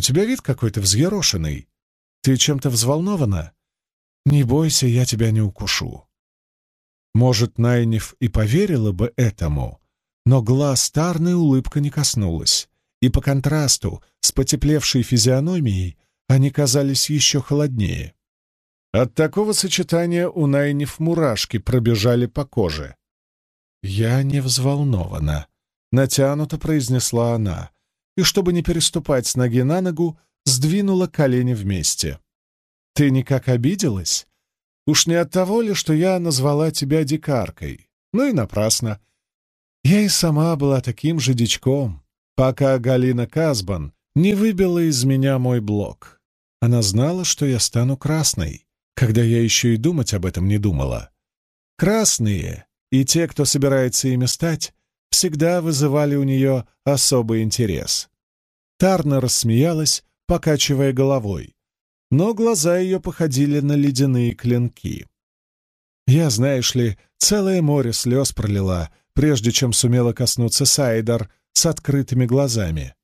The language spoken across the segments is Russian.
У тебя вид какой-то взъерошенный. Ты чем-то взволнована? Не бойся, я тебя не укушу». Может, Найниф и поверила бы этому, но глаз Тарны улыбка не коснулась, и по контрасту с потеплевшей физиономией они казались еще холоднее. От такого сочетания у Найниф мурашки пробежали по коже. «Я не взволнована», — натянуто произнесла она, и, чтобы не переступать с ноги на ногу, сдвинула колени вместе. «Ты никак обиделась? Уж не от того ли, что я назвала тебя дикаркой? Ну и напрасно. Я и сама была таким же дичком, пока Галина Казбан не выбила из меня мой блок. Она знала, что я стану красной, когда я еще и думать об этом не думала. Красные и те, кто собирается ими стать, всегда вызывали у нее особый интерес. Тарна рассмеялась, покачивая головой, но глаза ее походили на ледяные клинки. Я, знаешь ли, целое море слез пролила, прежде чем сумела коснуться Сайдар с открытыми глазами.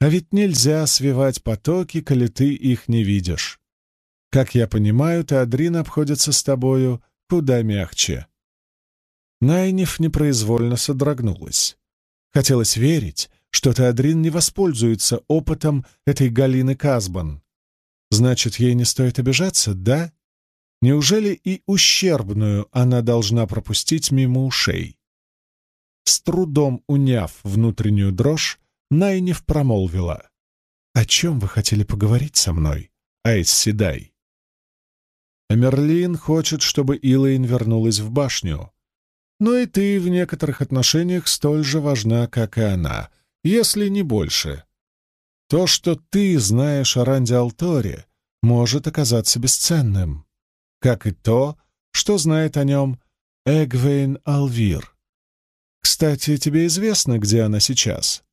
А ведь нельзя свивать потоки, коли ты их не видишь. Как я понимаю, Теодрин обходится с тобою куда мягче. Найниф непроизвольно содрогнулась. Хотелось верить, что Теодрин не воспользуется опытом этой Галины Казбан. Значит, ей не стоит обижаться, да? Неужели и ущербную она должна пропустить мимо ушей? С трудом уняв внутреннюю дрожь, Найниф промолвила. «О чем вы хотели поговорить со мной, Айс Седай?» Амерлин хочет, чтобы Илэйн вернулась в башню. Но и ты в некоторых отношениях столь же важна, как и она, если не больше. То, что ты знаешь о Ранде Алторе, может оказаться бесценным, как и то, что знает о нем Эгвейн Алвир. Кстати, тебе известно, где она сейчас?»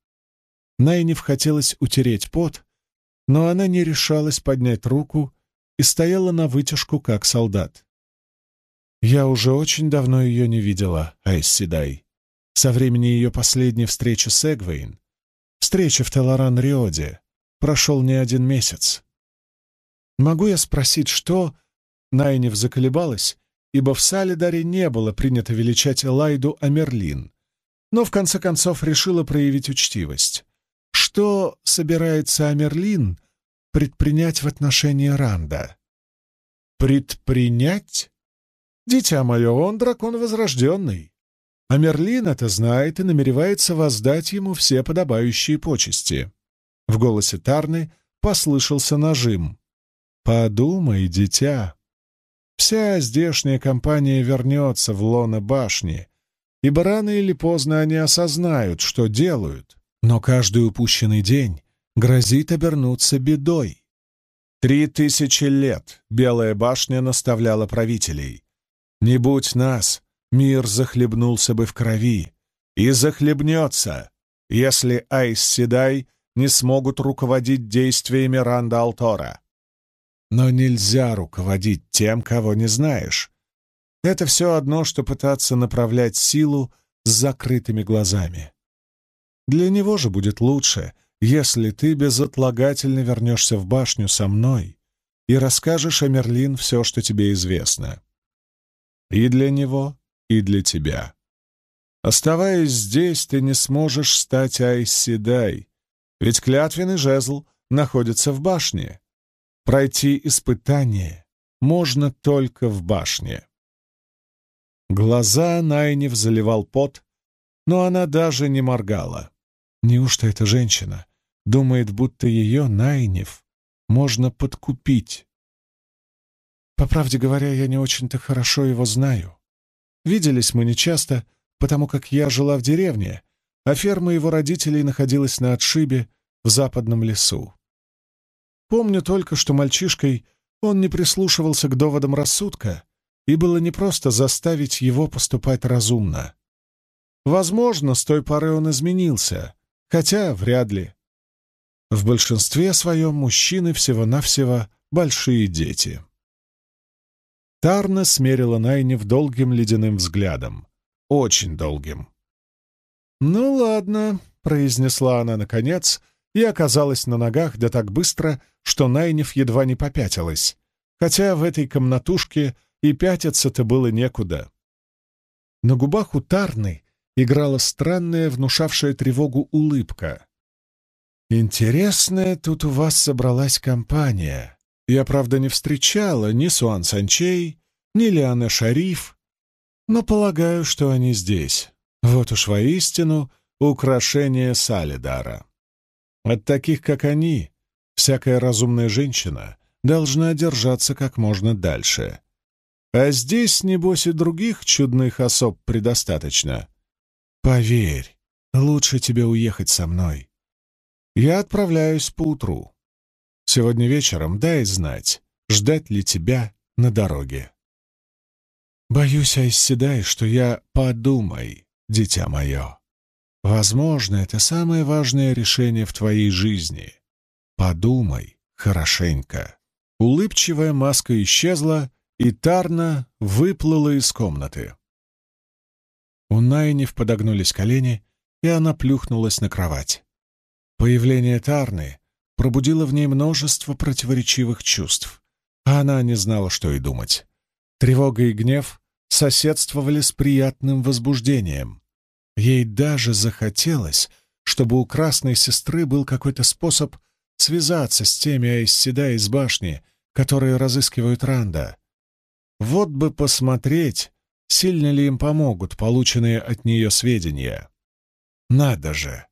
Найниф хотелось утереть пот, но она не решалась поднять руку и стояла на вытяжку, как солдат. «Я уже очень давно ее не видела, Айс Седай. Со времени ее последней встречи с Эгвейн, встречи в Телоран-Риоде, прошел не один месяц. Могу я спросить, что...» Найниф заколебалась, ибо в Салидаре не было принято величать Элайду Амерлин, но в конце концов решила проявить учтивость. Что собирается Амерлин предпринять в отношении Ранда? Предпринять? Дитя мое, он дракон возрожденный. Амерлин это знает и намеревается воздать ему все подобающие почести. В голосе Тарны послышался нажим. «Подумай, дитя. Вся здешняя компания вернется в лоно башни, ибо рано или поздно они осознают, что делают, но каждый упущенный день грозит обернуться бедой. Три тысячи лет Белая башня наставляла правителей. Не будь нас, мир захлебнулся бы в крови и захлебнется, если Айс Седай не смогут руководить действиями Ранда Алтора. Но нельзя руководить тем, кого не знаешь, это все одно, что пытаться направлять силу с закрытыми глазами. Для него же будет лучше, если ты безотлагательно вернешься в башню со мной и расскажешь о Мерлин все, что тебе известно. И для него, и для тебя. Оставаясь здесь, ты не сможешь стать Айсседай, ведь клятвенный жезл находится в башне. Пройти испытание можно только в башне. Глаза Найнев заливал пот, но она даже не моргала. Неужто эта женщина думает, будто ее, Найнев, можно подкупить? По правде говоря, я не очень-то хорошо его знаю. Виделись мы нечасто, потому как я жила в деревне, а ферма его родителей находилась на отшибе в западном лесу. Помню только, что мальчишкой он не прислушивался к доводам рассудка, и было непросто заставить его поступать разумно. Возможно, с той поры он изменился, хотя вряд ли. В большинстве своем мужчины всего-навсего большие дети. Тарна смерила Найнев долгим ледяным взглядом. Очень долгим. «Ну ладно», — произнесла она наконец, и оказалась на ногах да так быстро, что Найнев едва не попятилась, хотя в этой комнатушке и пятиться-то было некуда. На губах у Тарны играла странная, внушавшая тревогу улыбка. «Интересная тут у вас собралась компания. Я, правда, не встречала ни Суан Санчей, ни Лиана Шариф, но полагаю, что они здесь. Вот уж воистину украшение Салидара. От таких, как они, всякая разумная женщина должна держаться как можно дальше. А здесь, небось, и других чудных особ предостаточно. Поверь, лучше тебе уехать со мной. Я отправляюсь поутру. Сегодня вечером дай знать, ждать ли тебя на дороге. Боюсь, Айсседай, что я подумай, дитя мое. Возможно, это самое важное решение в твоей жизни. Подумай хорошенько. Улыбчивая маска исчезла, и Тарна выплыла из комнаты. У Найнев подогнулись колени, и она плюхнулась на кровать. Появление Тарны пробудило в ней множество противоречивых чувств, а она не знала, что и думать. Тревога и гнев соседствовали с приятным возбуждением. Ей даже захотелось, чтобы у красной сестры был какой-то способ связаться с теми Айсседа из башни, которые разыскивают Ранда. Вот бы посмотреть, сильно ли им помогут полученные от нее сведения. Надо же!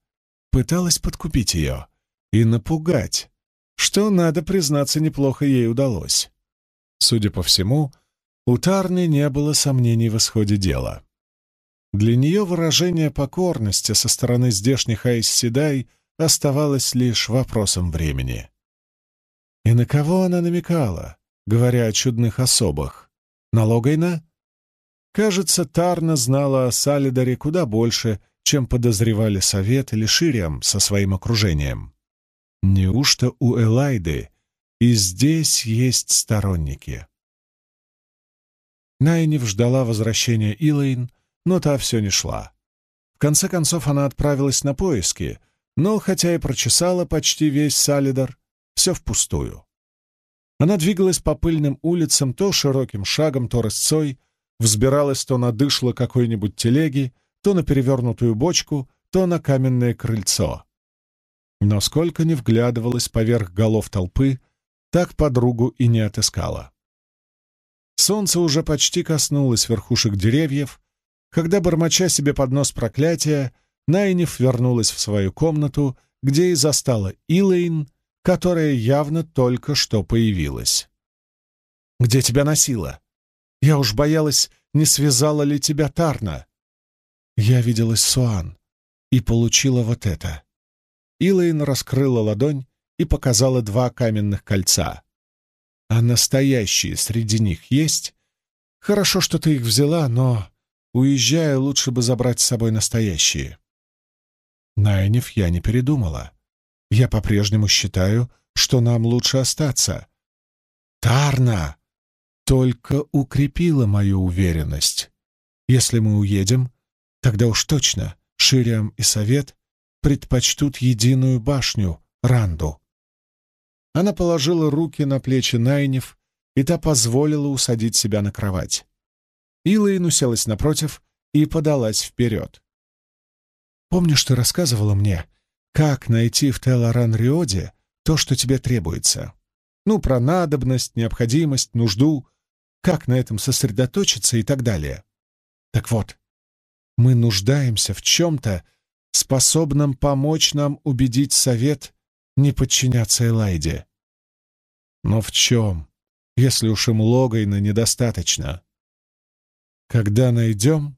Пыталась подкупить ее и напугать, что, надо признаться, неплохо ей удалось. Судя по всему, у Тарны не было сомнений в исходе дела. Для нее выражение покорности со стороны здешних Айс-Седай оставалось лишь вопросом времени. И на кого она намекала, говоря о чудных особах? На Логайна? Кажется, Тарна знала о Салидаре куда больше, чем подозревали Совет или Шириам со своим окружением. Неужто у Элайды и здесь есть сторонники? Найнев ждала возвращения Илэйн, но та все не шла. В конце концов она отправилась на поиски, но, хотя и прочесала почти весь Салидар, все впустую. Она двигалась по пыльным улицам то широким шагом, то рысцой, взбиралась то на дышло какой-нибудь телеги, то на перевернутую бочку, то на каменное крыльцо. Но сколько ни вглядывалась поверх голов толпы, так подругу и не отыскала. Солнце уже почти коснулось верхушек деревьев, когда, бормоча себе под нос проклятия, Найниф вернулась в свою комнату, где и застала Илэйн, которая явно только что появилась. «Где тебя носила? Я уж боялась, не связала ли тебя Тарна?» Я виделась Суан и получила вот это. Илэйн раскрыла ладонь и показала два каменных кольца. А настоящие среди них есть? Хорошо, что ты их взяла, но, уезжая, лучше бы забрать с собой настоящие. Найнев я не передумала. Я по-прежнему считаю, что нам лучше остаться. Тарна только укрепила мою уверенность. Если мы уедем, тогда уж точно Шириам и Совет предпочтут единую башню, Ранду. Она положила руки на плечи Найнев, и та позволила усадить себя на кровать. Илайн уселась напротив и подалась вперед. «Помнишь, ты рассказывала мне, как найти в Телоран-Риоде то, что тебе требуется? Ну, про надобность, необходимость, нужду, как на этом сосредоточиться и так далее. Так вот, мы нуждаемся в чем-то, способном помочь нам убедить совет не подчиняться Элайде. Но в чем, если уж им Логайна недостаточно? Когда найдем,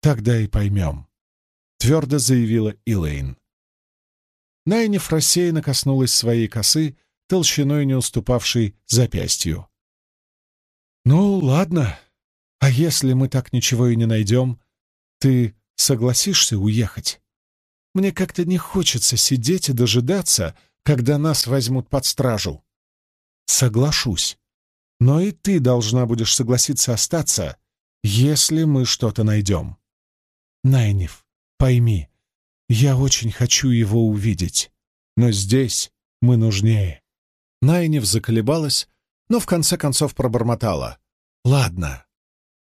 тогда и поймем, — твердо заявила Илэйн. Найниф рассеянно коснулась своей косы, толщиной не уступавшей запястью. «Ну, ладно. А если мы так ничего и не найдем, ты согласишься уехать? Мне как-то не хочется сидеть и дожидаться, когда нас возьмут под стражу. Соглашусь. Но и ты должна будешь согласиться остаться, если мы что-то найдем. Найниф, пойми, я очень хочу его увидеть. но здесь мы нужнее. Найнев заколебалась, но в конце концов пробормотала. «Ладно».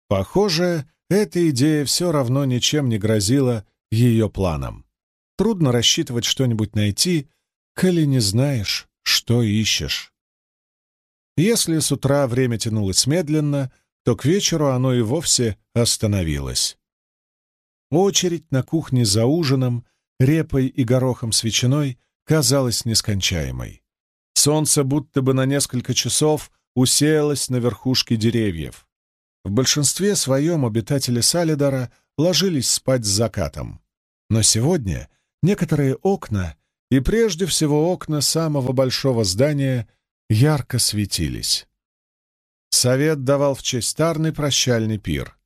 Похоже, эта идея все равно ничем не грозила ее планам. Трудно рассчитывать что-нибудь найти, коли не знаешь, что ищешь. Если с утра время тянулось медленно, то к вечеру оно и вовсе остановилось. Очередь на кухне за ужином, репой и горохом с ветчиной казалась нескончаемой. Солнце будто бы на несколько часов уселось на верхушке деревьев. В большинстве своем обитатели Салидора ложились спать с закатом. Но сегодня некоторые окна, и прежде всего окна самого большого здания, ярко светились. Совет давал в честь Тарны прощальный пир.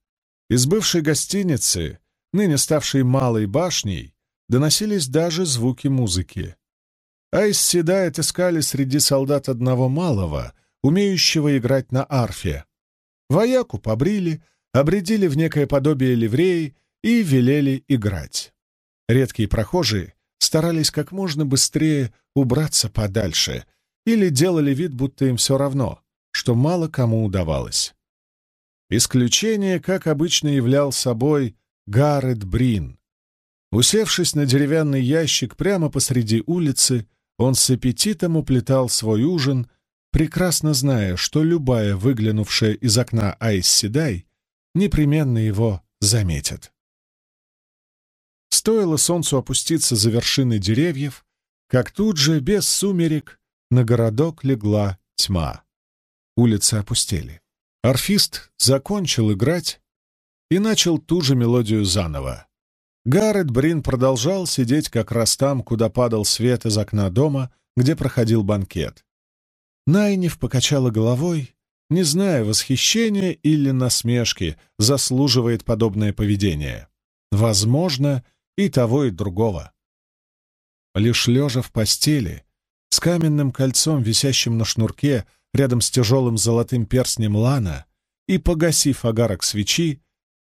Из бывшей гостиницы, ныне ставшей малой башней, доносились даже звуки музыки а из седа отыскали среди солдат одного малого, умеющего играть на арфе. Вояку побрили, обредили в некое подобие ливреи и велели играть. Редкие прохожие старались как можно быстрее убраться подальше или делали вид, будто им все равно, что мало кому удавалось. Исключение, как обычно, являл собой Гаррет Брин. Усевшись на деревянный ящик прямо посреди улицы, он с аппетитом уплетал свой ужин, прекрасно зная, что любая выглянувшая из окна Айс Седай непременно его заметит. Стоило солнцу опуститься за вершины деревьев, как тут же, без сумерек, на городок легла тьма. Улицы опустели. Орфист закончил играть и начал ту же мелодию заново. Гаррет Брин продолжал сидеть как раз там, куда падал свет из окна дома, где проходил банкет. Найнев покачала головой, не зная, восхищения или насмешки заслуживает подобное поведение. Возможно, и того, и другого. Лишь лежа в постели, с каменным кольцом, висящим на шнурке, рядом с тяжелым золотым перстнем Лана, и погасив огарок свечи,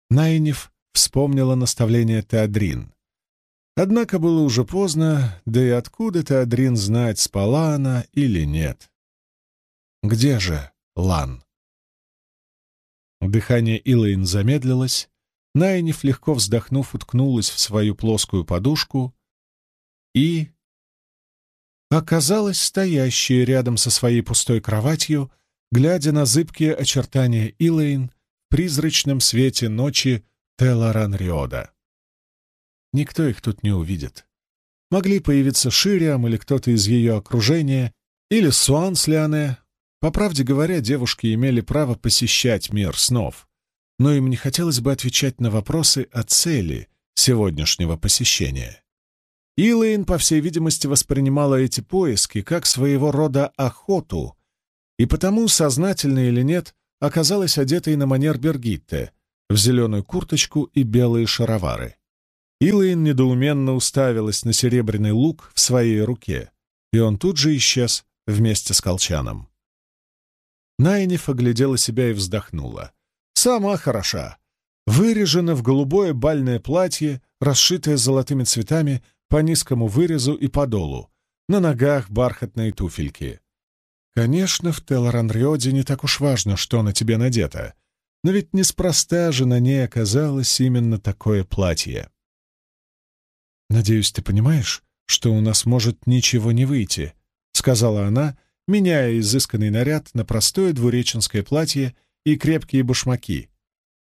Найнев вспомнила наставление Теодрин. Однако было уже поздно, да и откуда Теодрин знать, спала она или нет. Где же Лан? Дыхание Илэйн замедлилось, Найниф, легко вздохнув, уткнулась в свою плоскую подушку и... оказалась стоящей рядом со своей пустой кроватью, глядя на зыбкие очертания Илэйн в призрачном свете ночи Телоран Риода. Никто их тут не увидит. Могли появиться Шириам или кто-то из ее окружения, или Суан с. По правде говоря, девушки имели право посещать мир снов, но им не хотелось бы отвечать на вопросы о цели сегодняшнего посещения. Илэйн, по всей видимости, воспринимала эти поиски как своего рода охоту, и потому, сознательно или нет, оказалась одетой на манер Бергитте — в зеленую курточку и белые шаровары. Илайн недоуменно уставилась на серебряный лук в своей руке, и он тут же исчез вместе с колчаном. Найниф оглядела себя и вздохнула. «Сама хороша. Вырежена в голубое бальное платье, расшитое золотыми цветами по низкому вырезу и подолу, на ногах бархатные туфельки. Конечно, в Телоранриоде не так уж важно, что на тебе надето. Но ведь неспроста же на ней оказалось именно такое платье. «Надеюсь, ты понимаешь, что у нас может ничего не выйти», — сказала она, меняя изысканный наряд на простое двуреченское платье и крепкие башмаки,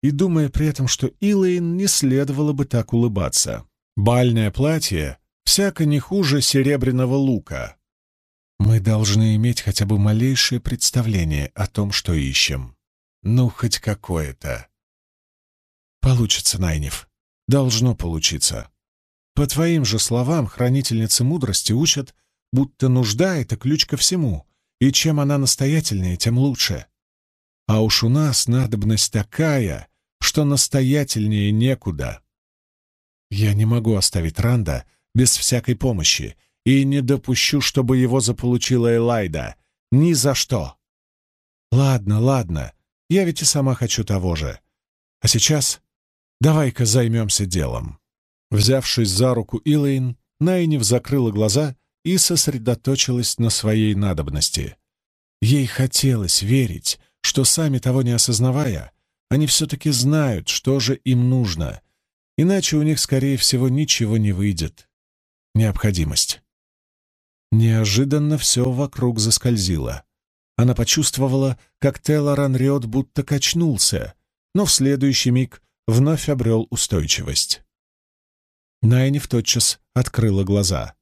и думая при этом, что Илэйн не следовало бы так улыбаться. «Бальное платье всяко не хуже серебряного лука. Мы должны иметь хотя бы малейшее представление о том, что ищем». Ну, хоть какое-то. Получится, Найнев. Должно получиться. По твоим же словам, хранительницы мудрости учат, будто нужда — это ключ ко всему, и чем она настоятельнее, тем лучше. А уж у нас надобность такая, что настоятельнее некуда. Я не могу оставить Ранда без всякой помощи и не допущу, чтобы его заполучила Элайда. Ни за что. Ладно, ладно, я ведь и сама хочу того же. А сейчас давай-ка займемся делом». Взявшись за руку Илэйн, Найнев закрыла глаза и сосредоточилась на своей надобности. Ей хотелось верить, что сами того не осознавая, они все-таки знают, что же им нужно, иначе у них, скорее всего, ничего не выйдет. Необходимость. Неожиданно все вокруг заскользило. Она почувствовала, как Телоран Риот будто качнулся, но в следующий миг вновь обрел устойчивость. Найниф тотчас открыла глаза.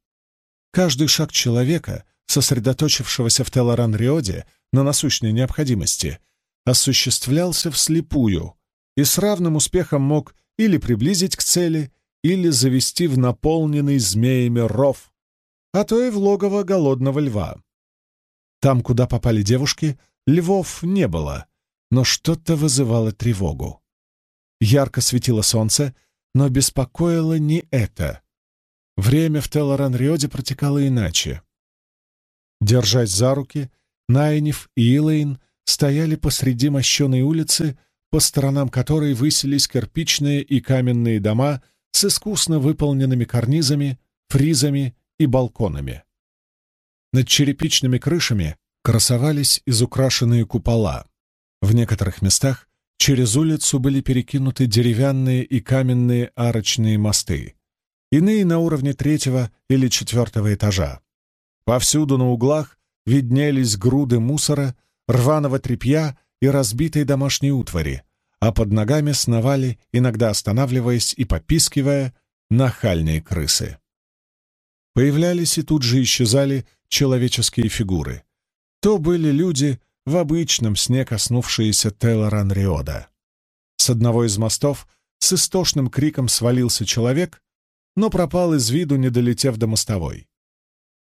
Каждый шаг человека, сосредоточившегося в Телоран-Риоде на насущной необходимости, осуществлялся вслепую и с равным успехом мог или приблизить к цели, или завести в наполненный змеями ров, а то и в логово голодного льва. Там, куда попали девушки, львов не было, но что-то вызывало тревогу. Ярко светило солнце, но беспокоило не это. Время в Телоран-Риоде протекало иначе. Держась за руки, Найниф и Илэйн стояли посреди мощеной улицы, по сторонам которой высились кирпичные и каменные дома с искусно выполненными карнизами, фризами и балконами. Над черепичными крышами красовались изукрашенные купола. В некоторых местах через улицу были перекинуты деревянные и каменные арочные мосты, иные на уровне третьего или четвертого этажа. Повсюду на углах виднелись груды мусора, рваного тряпья и разбитой домашней утвари, а под ногами сновали, иногда останавливаясь и попискивая, нахальные крысы. Появлялись и тут же исчезали человеческие фигуры. То были люди, в обычном сне коснувшиеся Телоран Риода. С одного из мостов с истошным криком свалился человек, но пропал из виду, не долетев до мостовой.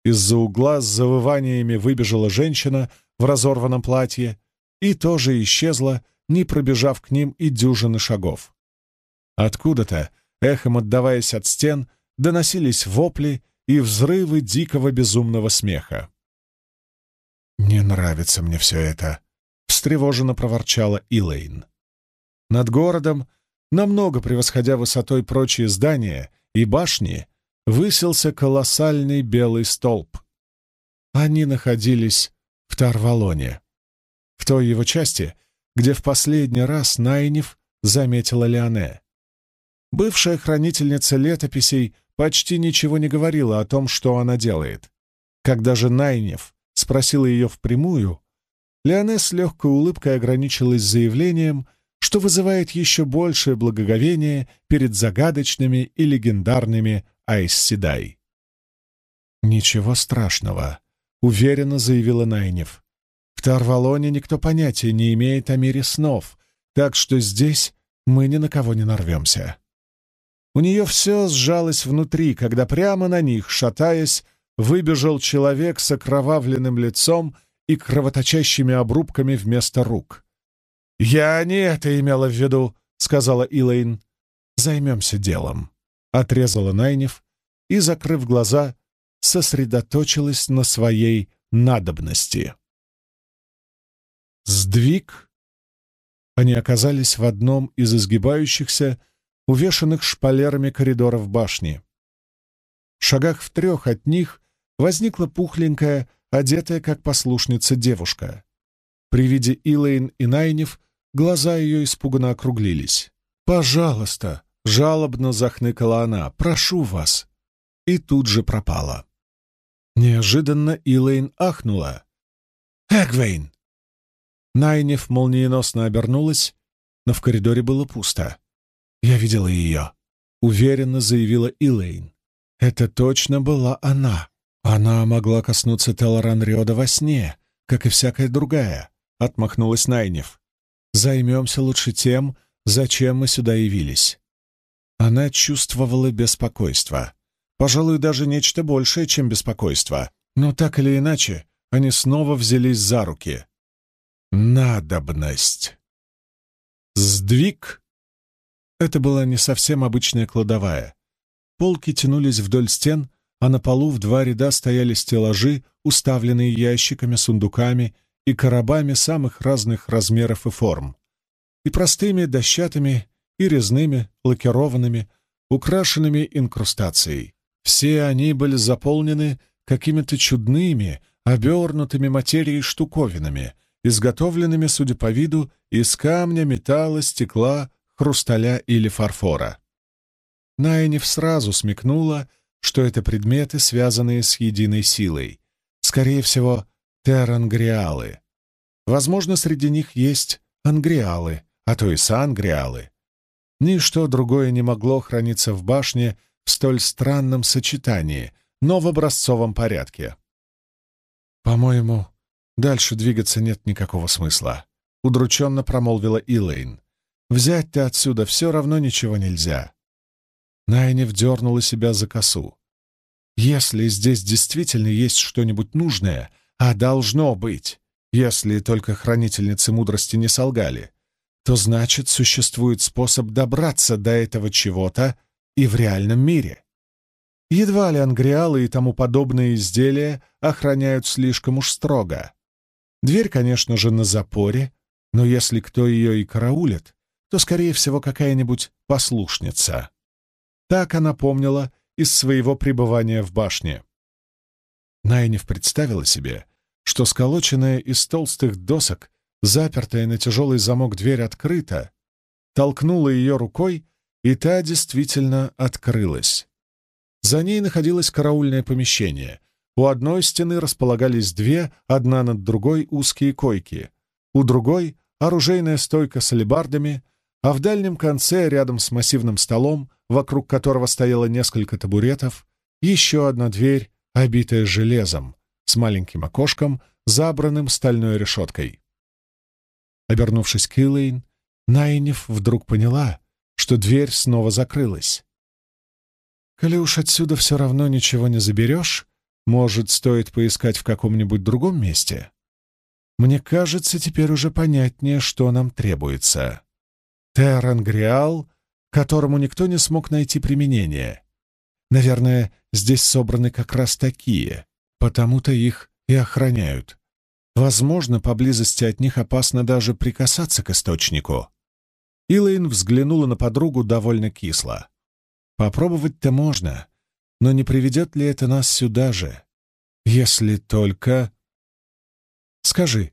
Из-за угла с завываниями выбежала женщина в разорванном платье и тоже исчезла, не пробежав к ним и дюжины шагов. Откуда-то, эхом отдаваясь от стен, доносились вопли и взрывы дикого безумного смеха. «Не нравится мне все это», — встревоженно проворчала Илэйн. Над городом, намного превосходя высотой прочие здания и башни, высился колоссальный белый столб. Они находились в Тарвалоне, в той его части, где в последний раз Найнев заметила Леоне. Бывшая хранительница летописей почти ничего не говорила о том, что она делает. Когда же Найнев спросила ее впрямую, Леоне с легкой улыбкой ограничилась заявлением, что вызывает еще большее благоговение перед загадочными и легендарными Айсседай. «Ничего страшного», — уверенно заявила Найнев. «В Тарвалоне никто понятия не имеет о мире снов, так что здесь мы ни на кого не нарвемся». У нее все сжалось внутри, когда прямо на них, шатаясь, выбежал человек с окровавленным лицом и кровоточащими обрубками вместо рук. «Я не это имела в виду», — сказала Илэйн. «Займемся делом», — отрезала Найнев и, закрыв глаза, сосредоточилась на своей надобности. Сдвиг. Они оказались в одном из изгибающихся, увешанных шпалерами коридоров башни. В шагах в трех от них возникла пухленькая, одетая как послушница девушка. При виде Илэйн и Найнев глаза ее испуганно округлились. «Пожалуйста!» — жалобно захныкала она. «Прошу вас!» И тут же пропала. Неожиданно Илэйн ахнула. «Эгвейн!» Найнев молниеносно обернулась, но в коридоре было пусто. «Я видела ее», — уверенно заявила Илэйн. «Это точно была она. Она могла коснуться Телоран Риода во сне, как и всякая другая», — отмахнулась Найнев. «Займемся лучше тем, зачем мы сюда явились». Она чувствовала беспокойство. Пожалуй, даже нечто большее, чем беспокойство. Но так или иначе, они снова взялись за руки. Надобность. Сдвиг это была не совсем обычная кладовая. Полки тянулись вдоль стен, а на полу в два ряда стояли стеллажи, уставленные ящиками, сундуками и коробами самых разных размеров и форм. И простыми дощатыми, и резными, лакированными, украшенными инкрустацией. Все они были заполнены какими-то чудными, обернутыми материей штуковинами, изготовленными, судя по виду, из камня, металла, стекла, хрусталя или фарфора. Найниф сразу смекнула, что это предметы, связанные с единой силой. Скорее всего, терангриалы. Возможно, среди них есть ангриалы, а то и сангриалы. Ничто другое не могло храниться в башне в столь странном сочетании, но в образцовом порядке. «По-моему, дальше двигаться нет никакого смысла», — удрученно промолвила Илэйн. «Взять-то отсюда все равно ничего нельзя». Найнев дернула себя за косу. «Если здесь действительно есть что-нибудь нужное, а должно быть, если только хранительницы мудрости не солгали, то значит, существует способ добраться до этого чего-то и в реальном мире. Едва ли ангриалы и тому подобные изделия охраняют слишком уж строго. Дверь, конечно же, на запоре, но если кто ее и караулит, то, скорее всего, какая-нибудь послушница. Так она помнила из своего пребывания в башне. Найнев представила себе, что сколоченная из толстых досок, запертая на тяжелый замок дверь открыта, толкнула ее рукой, и та действительно открылась. За ней находилось караульное помещение. У одной стены располагались две, одна над другой, узкие койки. У другой — оружейная стойка с алебардами, а в дальнем конце, рядом с массивным столом, вокруг которого стояло несколько табуретов, еще одна дверь, обитая железом, с маленьким окошком, забранным стальной решеткой. Обернувшись к Илэйн, Найниф вдруг поняла, что дверь снова закрылась. «Коли уж отсюда все равно ничего не заберешь, может, стоит поискать в каком-нибудь другом месте? Мне кажется, теперь уже понятнее, что нам требуется. Террангриал, которому никто не смог найти применение. Наверное, здесь собраны как раз такие, потому-то их и охраняют. Возможно, поблизости от них опасно даже прикасаться к источнику. Илэйн взглянула на подругу довольно кисло. «Попробовать-то можно, но не приведет ли это нас сюда же? Если только...» «Скажи,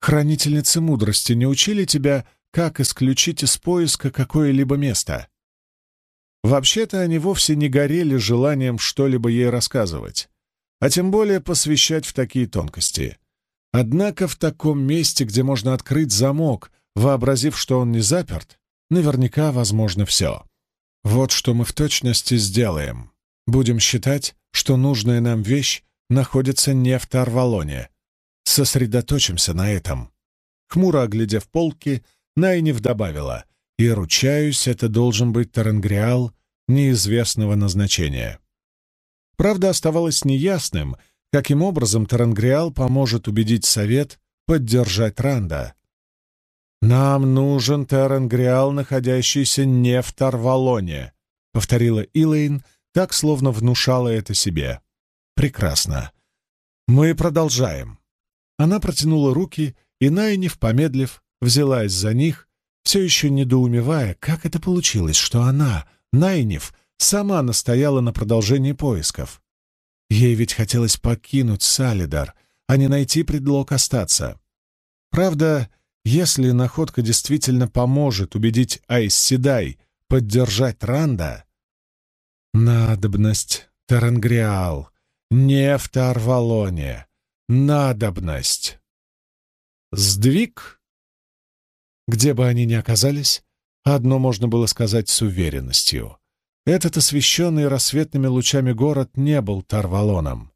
хранительницы мудрости не учили тебя, как исключить из поиска какое-либо место?» Вообще-то они вовсе не горели желанием что-либо ей рассказывать, а тем более посвящать в такие тонкости. Однако в таком месте, где можно открыть замок, вообразив, что он не заперт, наверняка возможно все. Вот что мы в точности сделаем. Будем считать, что нужная нам вещь находится не в Тарвалоне. Сосредоточимся на этом. Хмуро оглядев полки, Найнев добавила, «И ручаюсь, это должен быть Тарангриал неизвестного назначения». Правда, оставалось неясным, каким образом Тарангриал поможет убедить Совет поддержать Ранда. «Нам нужен Терангриал, находящийся не в Тарвалоне», — повторила Илэйн, так, словно внушала это себе. «Прекрасно. Мы продолжаем». Она протянула руки, и Найниф, помедлив, взялась за них, все еще недоумевая, как это получилось, что она, Найниф, сама настояла на продолжении поисков. Ей ведь хотелось покинуть Салидар, а не найти предлог остаться. Правда, если находка действительно поможет убедить Айс поддержать Ранда, надобность Тарангриал, не в Тарвалоне, надобность. Сдвиг? Где бы они ни оказались, одно можно было сказать с уверенностью. Этот освещенный рассветными лучами город не был Тарвалоном.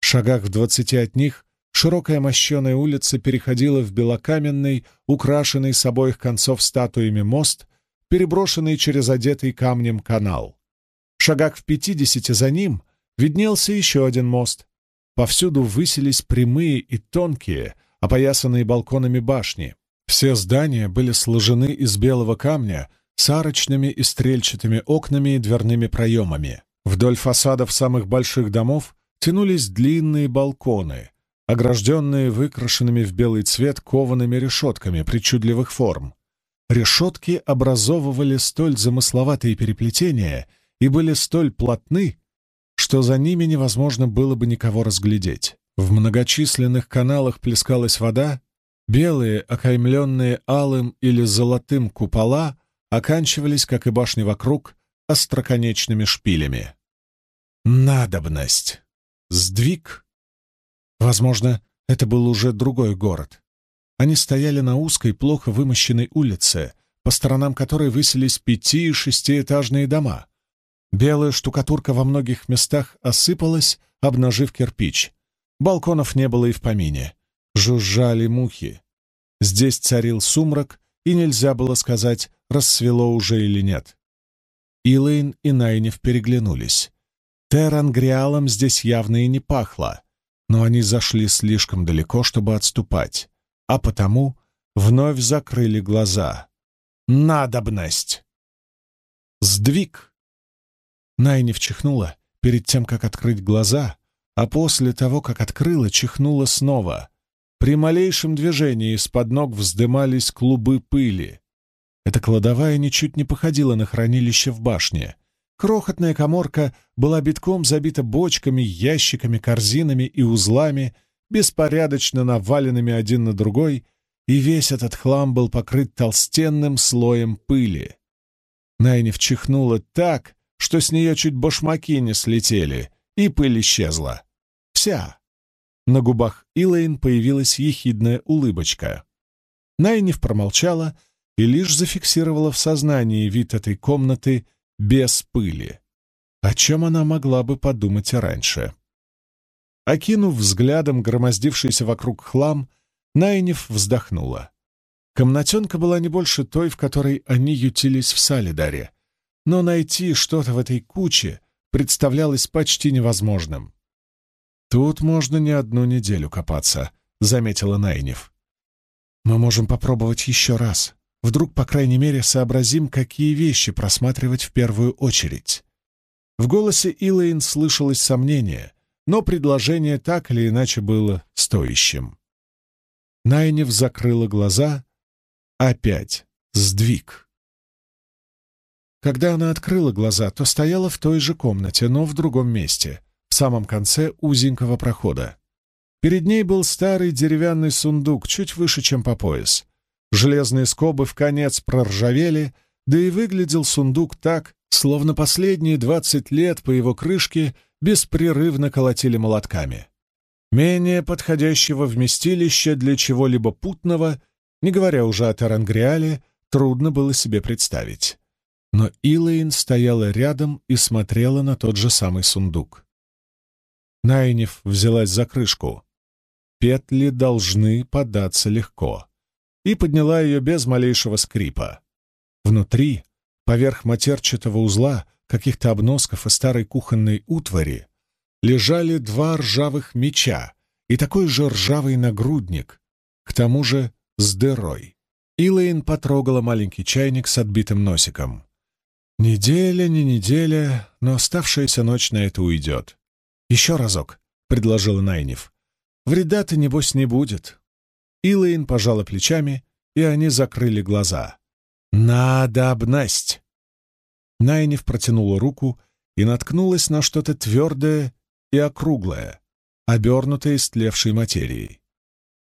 В шагах в двадцати от них Широкая мощеная улица переходила в белокаменный, украшенный с обоих концов статуями мост, переброшенный через одетый камнем канал. В шагах в пятидесяти за ним виднелся еще один мост. Повсюду высились прямые и тонкие, опоясанные балконами башни. Все здания были сложены из белого камня с арочными и стрельчатыми окнами и дверными проемами. Вдоль фасадов самых больших домов тянулись длинные балконы — огражденные выкрашенными в белый цвет коваными решетками причудливых форм. Решетки образовывали столь замысловатые переплетения и были столь плотны, что за ними невозможно было бы никого разглядеть. В многочисленных каналах плескалась вода, белые, окаймленные алым или золотым купола оканчивались, как и башни вокруг, остроконечными шпилями. Надобность. Сдвиг. Возможно, это был уже другой город. Они стояли на узкой, плохо вымощенной улице, по сторонам которой высились пяти- и шестиэтажные дома. Белая штукатурка во многих местах осыпалась, обнажив кирпич. Балконов не было и в помине. Жужжали мухи. Здесь царил сумрак, и нельзя было сказать, рассвело уже или нет. Илэйн и Найнев переглянулись. Терангриалом здесь явно и не пахло, но они зашли слишком далеко, чтобы отступать, а потому вновь закрыли глаза. Надобность! Сдвиг! Найнев чихнула перед тем, как открыть глаза, а после того, как открыла, чихнула снова. При малейшем движении из-под ног вздымались клубы пыли. Эта кладовая ничуть не походила на хранилище в башне. Крохотная коморка была битком забита бочками, ящиками, корзинами и узлами, беспорядочно наваленными один на другой, и весь этот хлам был покрыт толстенным слоем пыли. Найнев чихнула так, что с нее чуть башмаки не слетели, и пыль исчезла. Вся. На губах Илэйн появилась ехидная улыбочка. Найнев промолчала, и лишь зафиксировала в сознании вид этой комнаты без пыли. О чем она могла бы подумать раньше? Окинув взглядом громоздившийся вокруг хлам, Найнев вздохнула. Комнатенка была не больше той, в которой они ютились в Салидаре, но найти что-то в этой куче представлялось почти невозможным. «Тут можно не одну неделю копаться», — заметила Найнев. «Мы можем попробовать еще раз», Вдруг, по крайней мере, сообразим, какие вещи просматривать в первую очередь. В голосе Илэйн слышалось сомнение, но предложение так или иначе было стоящим. Найнев закрыла глаза. Опять сдвиг. Когда она открыла глаза, то стояла в той же комнате, но в другом месте, самом конце узенького прохода. Перед ней был старый деревянный сундук, чуть выше, чем по пояс. Железные скобы в конец проржавели, да и выглядел сундук так, словно последние двадцать лет по его крышке беспрерывно колотили молотками. Менее подходящего вместилища для чего-либо путного, не говоря уже о Тарангриале, трудно было себе представить. Но Илэйн стояла рядом и смотрела на тот же самый сундук. Найнев взялась за крышку. Петли должны податься легко и подняла ее без малейшего скрипа. Внутри, поверх матерчатого узла, каких-то обносков и старой кухонной утвари, лежали два ржавых меча и такой же ржавый нагрудник, к тому же с дырой. Илэйн потрогала маленький чайник с отбитым носиком. «Неделя, не неделя, но оставшаяся ночь на это уйдет. Еще разок», — предложила Найнев. «Вреда-то, небось, не будет. Илэйн пожала плечами, и они закрыли глаза. «Надобность!» Найнев протянула руку и наткнулась на что-то твердое и округлое, обернутое истлевшей материей.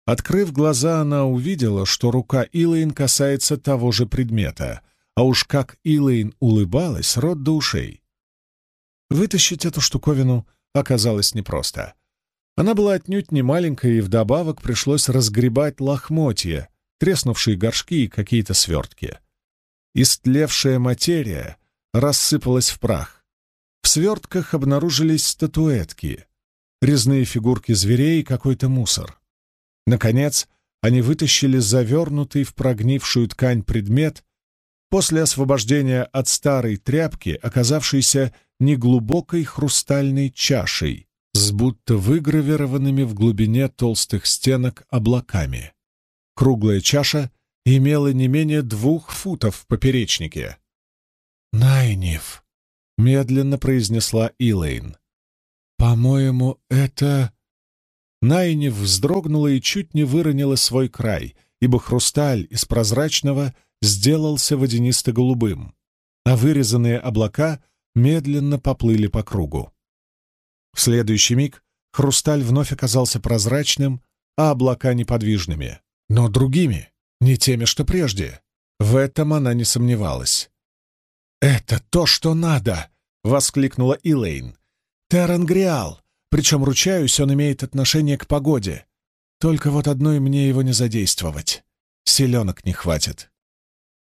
Открыв глаза, она увидела, что рука Илэйн касается того же предмета, а уж как Илэйн улыбалась, рот до ушей. Вытащить эту штуковину оказалось непросто. Она была отнюдь не маленькая, и вдобавок пришлось разгребать лохмотья, треснувшие горшки и какие-то свертки. Истлевшая материя рассыпалась в прах. В свертках обнаружились статуэтки, резные фигурки зверей и какой-то мусор. Наконец, они вытащили завернутый в прогнившую ткань предмет, после освобождения от старой тряпки, оказавшейся неглубокой хрустальной чашей, с будто выгравированными в глубине толстых стенок облаками. Круглая чаша имела не менее двух футов в поперечнике. «Найниф», — медленно произнесла Илэйн. «По-моему, это...» Найниф вздрогнула и чуть не выронила свой край, ибо хрусталь из прозрачного сделался водянисто-голубым, а вырезанные облака медленно поплыли по кругу. В следующий миг хрусталь вновь оказался прозрачным, а облака неподвижными. Но другими, не теми, что прежде. В этом она не сомневалась. «Это то, что надо!» — воскликнула Илэйн. «Террангриал! Причем, ручаюсь, он имеет отношение к погоде. Только вот одной мне его не задействовать. Селенок не хватит».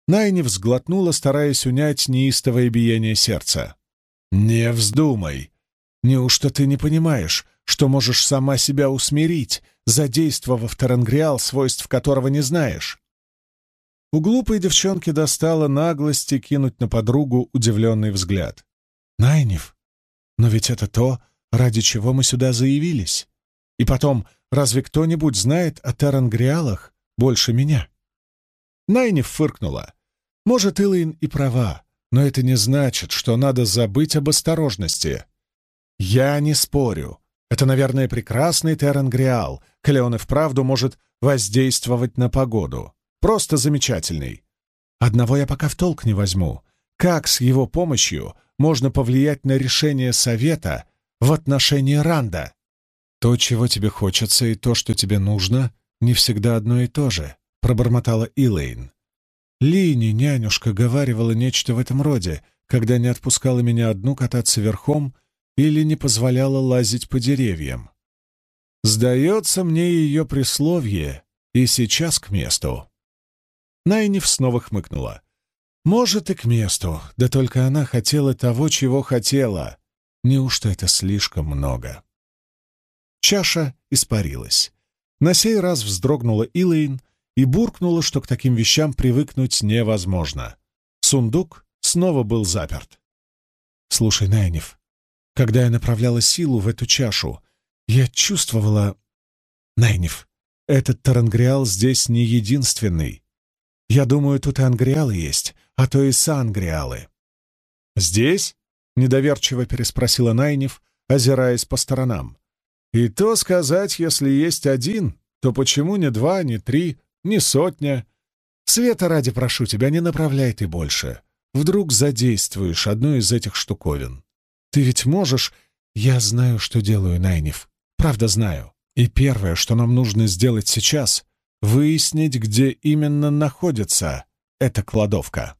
Найни взглотнула, стараясь унять неистовое биение сердца. «Не вздумай! Неужто ты не понимаешь, что можешь сама себя усмирить, задействовав Тарангриал, свойств которого не знаешь?» У глупой девчонки достало наглости кинуть на подругу удивленный взгляд. «Найнев, но ведь это то, ради чего мы сюда заявились. И потом, разве кто-нибудь знает о Тарангриалах больше меня?» Найниф фыркнула. «Может, Илайн и права, но это не значит, что надо забыть об осторожности. Я не спорю. Это, наверное, прекрасный Террангриал, коли и вправду может воздействовать на погоду. Просто замечательный. Одного я пока в толк не возьму. Как с его помощью можно повлиять на решение совета в отношении Ранда? То, чего тебе хочется, и то, что тебе нужно, не всегда одно и то же пробормотала Илэйн. Лини, нянюшка, говаривала нечто в этом роде, когда не отпускала меня одну кататься верхом или не позволяла лазить по деревьям. Сдается мне ее присловие, и сейчас к месту. Найниф снова хмыкнула. Может, и к месту, да только она хотела того, чего хотела. Неужто это слишком много? Чаша испарилась. На сей раз вздрогнула Илэйн, и буркнула, что к таким вещам привыкнуть невозможно. Сундук снова был заперт. «Слушай, Найниф, когда я направляла силу в эту чашу, я чувствовала... Найниф, этот Тарангриал здесь не единственный. Я думаю, тут и ангриалы есть, а то и сангриалы». «Здесь?» — недоверчиво переспросила Найниф, озираясь по сторонам. «И то сказать, если есть один, то почему не два, не три, не сотня. Света ради прошу тебя, не направляй ты больше. Вдруг задействуешь одну из этих штуковин. Ты ведь можешь... Я знаю, что делаю, Найниф. Правда знаю. И первое, что нам нужно сделать сейчас, выяснить, где именно находится эта кладовка.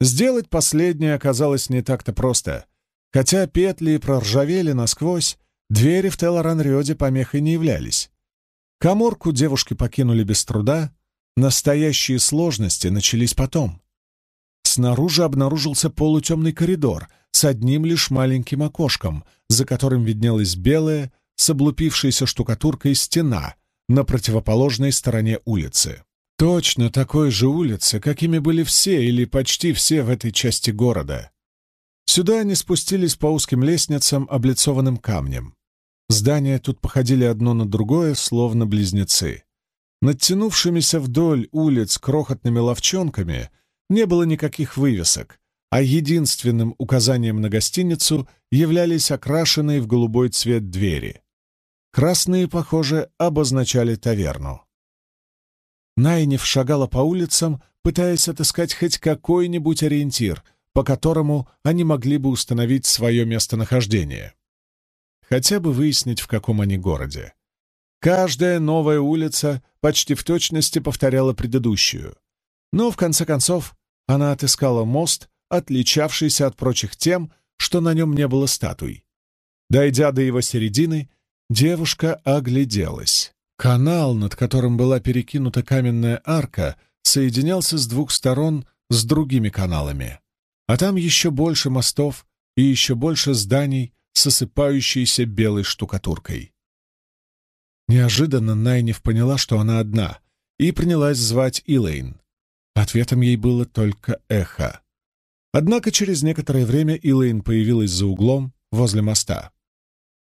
Сделать последнее оказалось не так-то просто. Хотя петли проржавели насквозь, двери в Телоранрёде помехой не являлись. Каморку девушки покинули без труда, настоящие сложности начались потом. Снаружи обнаружился полутемный коридор с одним лишь маленьким окошком, за которым виднелась белая, с облупившейся штукатуркой стена на противоположной стороне улицы. Точно такой же улицы, какими были все или почти все в этой части города. Сюда они спустились по узким лестницам, облицованным камнем. Здания тут походили одно на другое, словно близнецы. Над тянувшимися вдоль улиц крохотными ловчонками не было никаких вывесок, а единственным указанием на гостиницу являлись окрашенные в голубой цвет двери. Красные, похоже, обозначали таверну. Найнев шагала по улицам, пытаясь отыскать хоть какой-нибудь ориентир, по которому они могли бы установить свое местонахождение хотя бы выяснить, в каком они городе. Каждая новая улица почти в точности повторяла предыдущую. Но, в конце концов, она отыскала мост, отличавшийся от прочих тем, что на нем не было статуй. Дойдя до его середины, девушка огляделась. Канал, над которым была перекинута каменная арка, соединялся с двух сторон с другими каналами. А там еще больше мостов и еще больше зданий, с осыпающейся белой штукатуркой. Неожиданно Найниф поняла, что она одна, и принялась звать Илэйн. Ответом ей было только эхо. Однако через некоторое время Илэйн появилась за углом возле моста.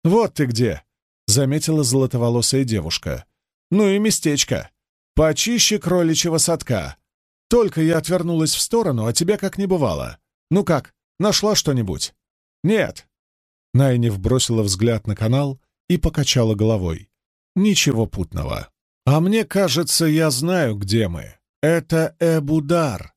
«Вот ты где!» — заметила золотоволосая девушка. «Ну и местечко! Почище кроличьего садка! Только я отвернулась в сторону, а тебя как не бывало. Ну как, нашла что-нибудь?» «Нет, Найнев бросила взгляд на канал и покачала головой. «Ничего путного. А мне кажется, я знаю, где мы. Это Эбудар».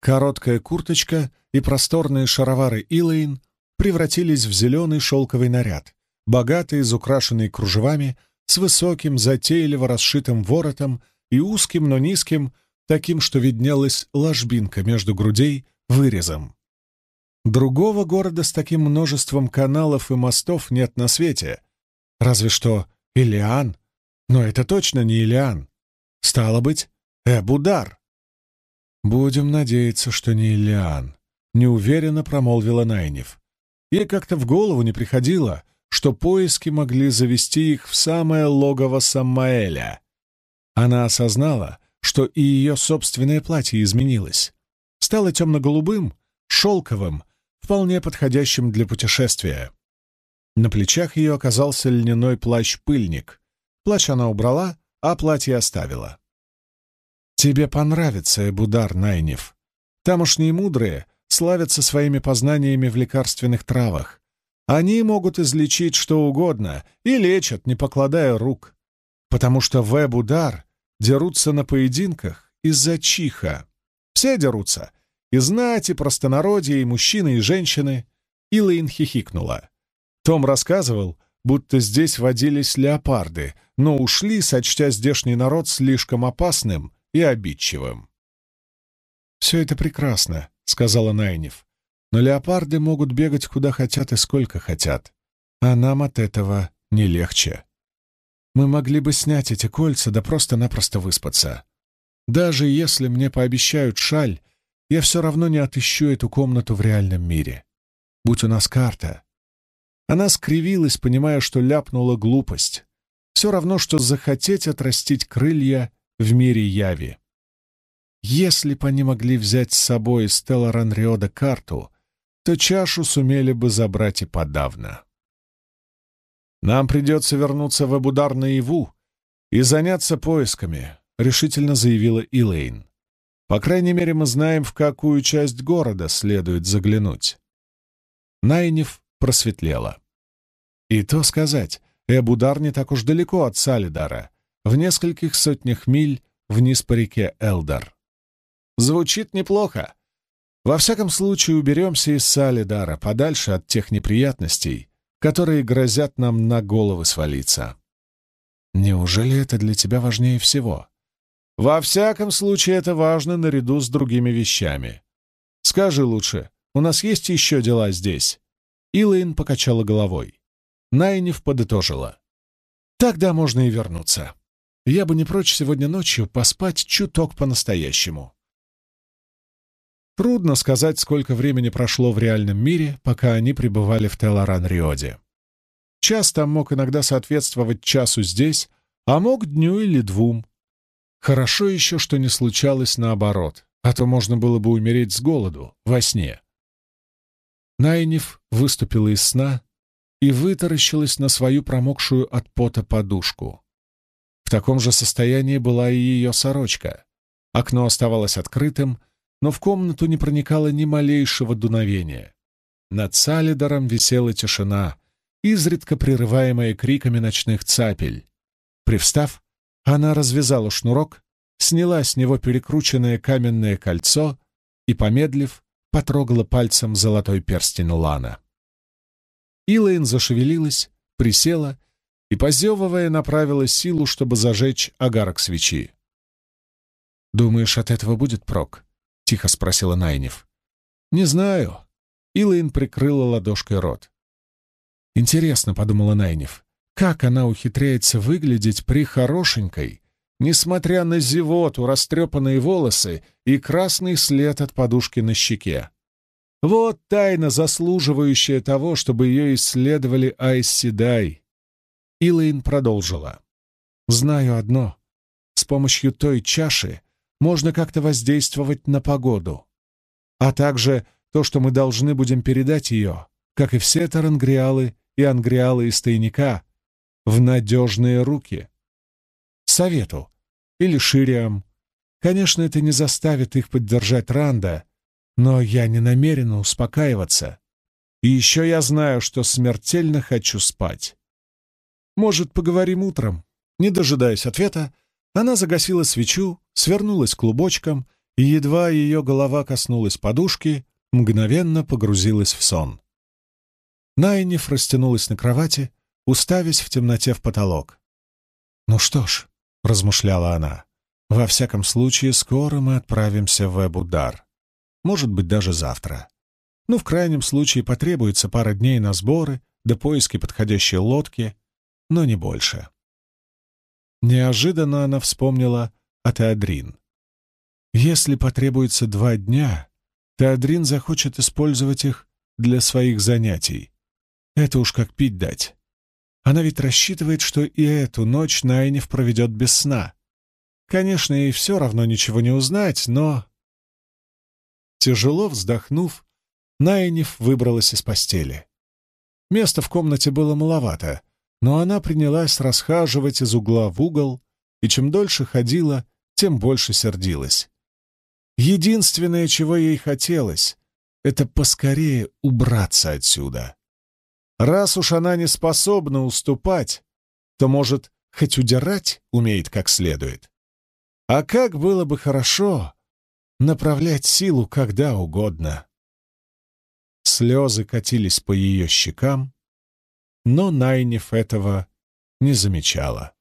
Короткая курточка и просторные шаровары Илэйн превратились в зеленый шелковый наряд, богато изукрашенный кружевами, с высоким, затейливо расшитым воротом и узким, но низким, таким, что виднелась ложбинка между грудей, вырезом. Другого города с таким множеством каналов и мостов нет на свете. Разве что Илиан. Но это точно не Илиан. Стало быть, Эбудар. «Будем надеяться, что не Илиан», — неуверенно промолвила Найнев. Ей как-то в голову не приходило, что поиски могли завести их в самое логово Самаэля. Она осознала, что и ее собственное платье изменилось. Стало темно-голубым, шелковым, вполне подходящим для путешествия. На плечах ее оказался льняной плащ-пыльник. Плащ она убрала, а платье оставила. «Тебе понравится, Эбудар Найнев. Тамошние мудрые славятся своими познаниями в лекарственных травах. Они могут излечить что угодно и лечат, не покладая рук. Потому что в Эбудар дерутся на поединках из-за чиха. Все дерутся. И знать, и простонародье, и мужчины, и женщины. Илэйн хихикнула. Том рассказывал, будто здесь водились леопарды, но ушли, сочтя здешний народ слишком опасным и обидчивым. «Все это прекрасно», — сказала Найнев. «Но леопарды могут бегать куда хотят и сколько хотят, а нам от этого не легче. Мы могли бы снять эти кольца, да просто-напросто выспаться. Даже если мне пообещают шаль, я все равно не отыщу эту комнату в реальном мире. Будь у нас карта». Она скривилась, понимая, что ляпнула глупость. Все равно, что захотеть отрастить крылья в мире Яви. Если бы они могли взять с собой из Телоранриода карту, то чашу сумели бы забрать и подавно. «Нам придется вернуться в Эбудар наяву и заняться поисками», — решительно заявила Илэйн. «По крайней мере, мы знаем, в какую часть города следует заглянуть». Найнев просветлела. И то сказать, Эбудар не так уж далеко от Салидара, в нескольких сотнях миль вниз по реке Элдар. Звучит неплохо. Во всяком случае, уберемся из Салидара, подальше от тех неприятностей, которые грозят нам на головы свалиться. Неужели это для тебя важнее всего? Во всяком случае, это важно наряду с другими вещами. Скажи лучше, у нас есть еще дела здесь?» Илэйн покачала головой. Найниф подытожила. «Тогда можно и вернуться. Я бы не прочь сегодня ночью поспать чуток по-настоящему». Трудно сказать, сколько времени прошло в реальном мире, пока они пребывали в Телоран-Риоде. Час там мог иногда соответствовать часу здесь, а мог дню или двум. Хорошо еще, что не случалось наоборот, а то можно было бы умереть с голоду во сне. Найниф выступила из сна и вытаращилась на свою промокшую от пота подушку. В таком же состоянии была и ее сорочка. Окно оставалось открытым, но в комнату не проникало ни малейшего дуновения. Над Салидаром висела тишина, изредка прерываемая криками ночных цапель. Привстав, она развязала шнурок, сняла с него перекрученное каменное кольцо и, помедлив, потрогала пальцем золотой перстень Лана. Илэйн зашевелилась, присела и, позевывая, направила силу, чтобы зажечь огарок свечи. «Думаешь, от этого будет прок?» — тихо спросила Найнев. «Не знаю». Илайн прикрыла ладошкой рот. «Интересно», — подумала Найнев, — «как она ухитряется выглядеть при хорошенькой, несмотря на зевоту, растрепанные волосы и красный след от подушки на щеке. Вот тайна, заслуживающая того, чтобы ее исследовали Айс Седай». Илайн продолжила. «Знаю одно. С помощью той чаши можно как-то воздействовать на погоду. А также то, что мы должны будем передать ее, как и все тарангриалы и ангриалы из тайника, в надежные руки. Совету. Или Шириам. Конечно, это не заставит их поддержать Ранда, но я не намерена успокаиваться. И еще я знаю, что смертельно хочу спать. Может, поговорим утром? Не дожидаясь ответа, она загасила свечу, свернулась клубочком, и едва ее голова коснулась подушки, мгновенно погрузилась в сон. Найниф растянулась на кровати, уставясь в темноте в потолок. «Ну что ж», — размышляла она, — «во всяком случае, скоро мы отправимся в Эбудар. Может быть, даже завтра. Ну, в крайнем случае, потребуется пара дней на сборы, до поиски подходящей лодки, но не больше». Неожиданно она вспомнила о Теодрин. Если потребуется два дня, Теодрин захочет использовать их для своих занятий. Это уж как пить дать. Она ведь рассчитывает, что и эту ночь Найнев проведет без сна. Конечно, ей все равно ничего не узнать, но... Тяжело вздохнув, Найнев выбралась из постели. Места в комнате было маловато, но она принялась расхаживать из угла в угол, и чем дольше ходила, тем больше сердилась. Единственное, чего ей хотелось, — это поскорее убраться отсюда. Раз уж она не способна уступать, то, может, хоть удирать умеет как следует. А как было бы хорошо направлять силу когда угодно. Слезы катились по ее щекам, но Найниф этого не замечала.